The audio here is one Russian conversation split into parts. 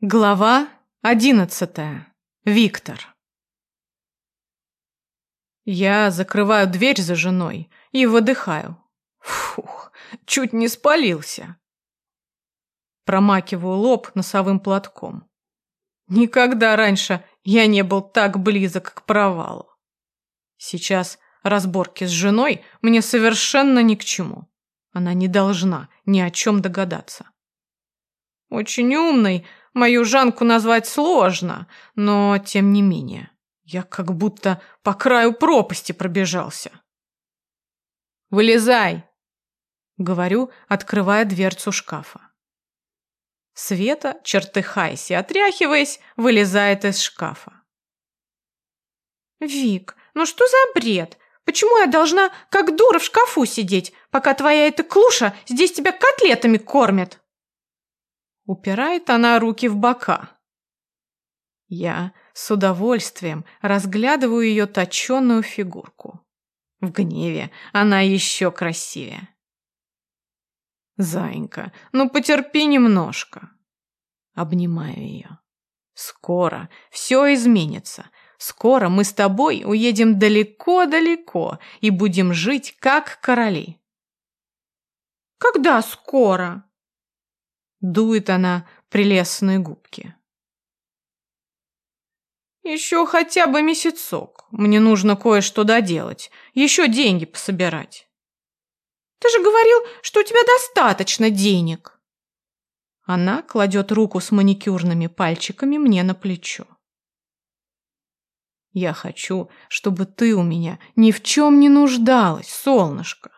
Глава одиннадцатая. Виктор. Я закрываю дверь за женой и выдыхаю. Фух, чуть не спалился. Промакиваю лоб носовым платком. Никогда раньше я не был так близок к провалу. Сейчас разборки с женой мне совершенно ни к чему. Она не должна ни о чем догадаться. Очень умный, Мою Жанку назвать сложно, но тем не менее, я как будто по краю пропасти пробежался. «Вылезай!» — говорю, открывая дверцу шкафа. Света, чертыхаясь и отряхиваясь, вылезает из шкафа. «Вик, ну что за бред? Почему я должна как дура в шкафу сидеть, пока твоя эта клуша здесь тебя котлетами кормит?» Упирает она руки в бока. Я с удовольствием разглядываю ее точенную фигурку. В гневе она еще красивее. Зайенька, ну потерпи немножко. Обнимаю ее. Скоро все изменится. Скоро мы с тобой уедем далеко-далеко и будем жить как короли. Когда скоро? Дует она прелестные губки. Еще хотя бы месяцок. Мне нужно кое-что доделать. Еще деньги пособирать. Ты же говорил, что у тебя достаточно денег. Она кладет руку с маникюрными пальчиками мне на плечо. Я хочу, чтобы ты у меня ни в чем не нуждалась, солнышко.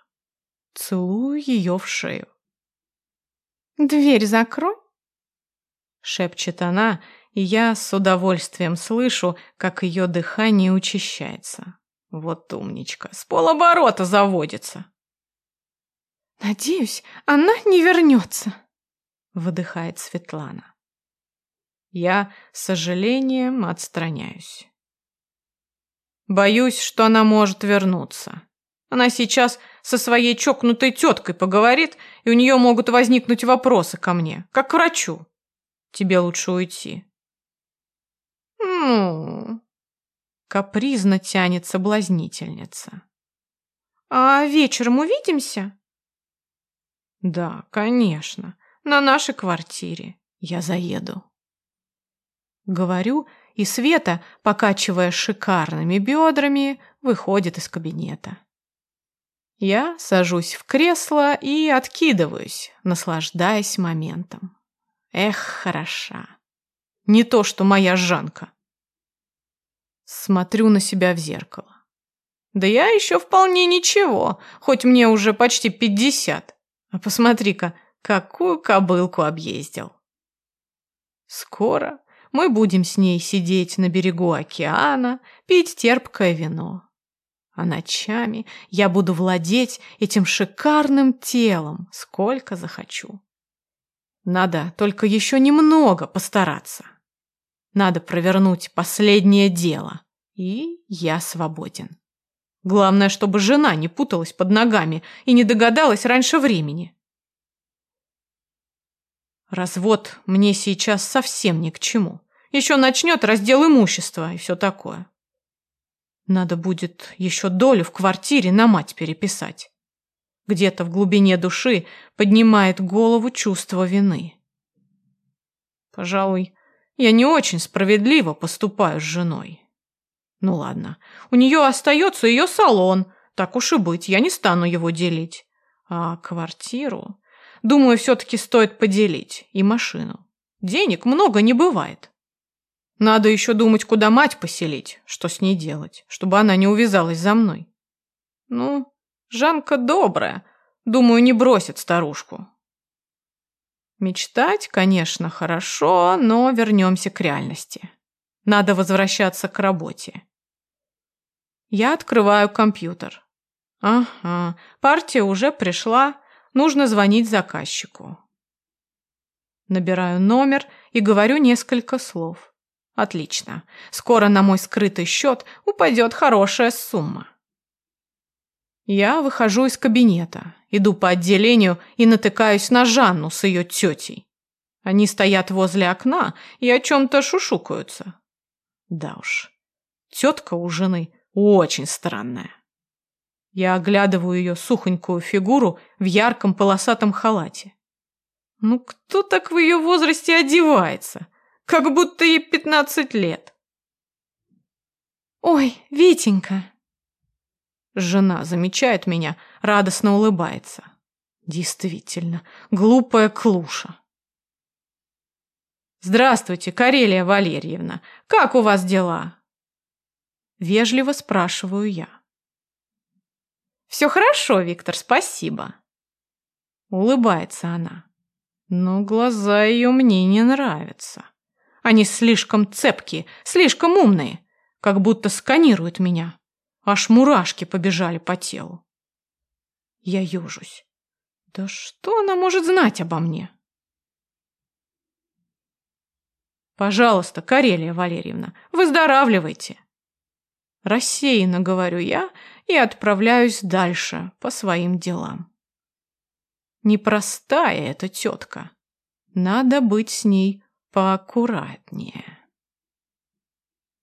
Целую ее в шею. «Дверь закрой!» Шепчет она, и я с удовольствием слышу, как ее дыхание учащается. Вот умничка, с полоборота заводится. «Надеюсь, она не вернется», — выдыхает Светлана. Я с сожалением отстраняюсь. Боюсь, что она может вернуться. Она сейчас со своей чокнутой теткой поговорит, и у нее могут возникнуть вопросы ко мне, как к врачу. Тебе лучше уйти. Ну, капризно тянет соблазнительница. А вечером увидимся? Да, конечно, на нашей квартире. Я заеду. Говорю, и Света, покачивая шикарными бедрами, выходит из кабинета. Я сажусь в кресло и откидываюсь, наслаждаясь моментом. Эх, хороша. Не то, что моя Жанка. Смотрю на себя в зеркало. Да я еще вполне ничего, хоть мне уже почти пятьдесят. А посмотри-ка, какую кобылку объездил. Скоро мы будем с ней сидеть на берегу океана, пить терпкое вино а ночами я буду владеть этим шикарным телом, сколько захочу. Надо только еще немного постараться. Надо провернуть последнее дело, и я свободен. Главное, чтобы жена не путалась под ногами и не догадалась раньше времени. Развод мне сейчас совсем ни к чему. Еще начнет раздел имущества и все такое. Надо будет еще долю в квартире на мать переписать. Где-то в глубине души поднимает голову чувство вины. Пожалуй, я не очень справедливо поступаю с женой. Ну ладно, у нее остается ее салон, так уж и быть, я не стану его делить. А квартиру, думаю, все-таки стоит поделить, и машину. Денег много не бывает. Надо еще думать, куда мать поселить, что с ней делать, чтобы она не увязалась за мной. Ну, Жанка добрая, думаю, не бросит старушку. Мечтать, конечно, хорошо, но вернемся к реальности. Надо возвращаться к работе. Я открываю компьютер. Ага, партия уже пришла, нужно звонить заказчику. Набираю номер и говорю несколько слов. Отлично. Скоро на мой скрытый счет упадет хорошая сумма. Я выхожу из кабинета, иду по отделению и натыкаюсь на Жанну с ее тетей. Они стоят возле окна и о чем-то шушукаются. Да уж, тетка у жены очень странная. Я оглядываю ее сухонькую фигуру в ярком полосатом халате. Ну кто так в ее возрасте одевается? Как будто ей пятнадцать лет. «Ой, Витенька!» Жена замечает меня, радостно улыбается. Действительно, глупая клуша. «Здравствуйте, Карелия Валерьевна. Как у вас дела?» Вежливо спрашиваю я. «Все хорошо, Виктор, спасибо». Улыбается она. Но глаза ее мне не нравятся. Они слишком цепкие, слишком умные, как будто сканируют меня. Аж мурашки побежали по телу. Я ежусь. Да что она может знать обо мне? Пожалуйста, Карелия Валерьевна, выздоравливайте. Рассеянно говорю я и отправляюсь дальше по своим делам. Непростая эта тетка. Надо быть с ней поаккуратнее.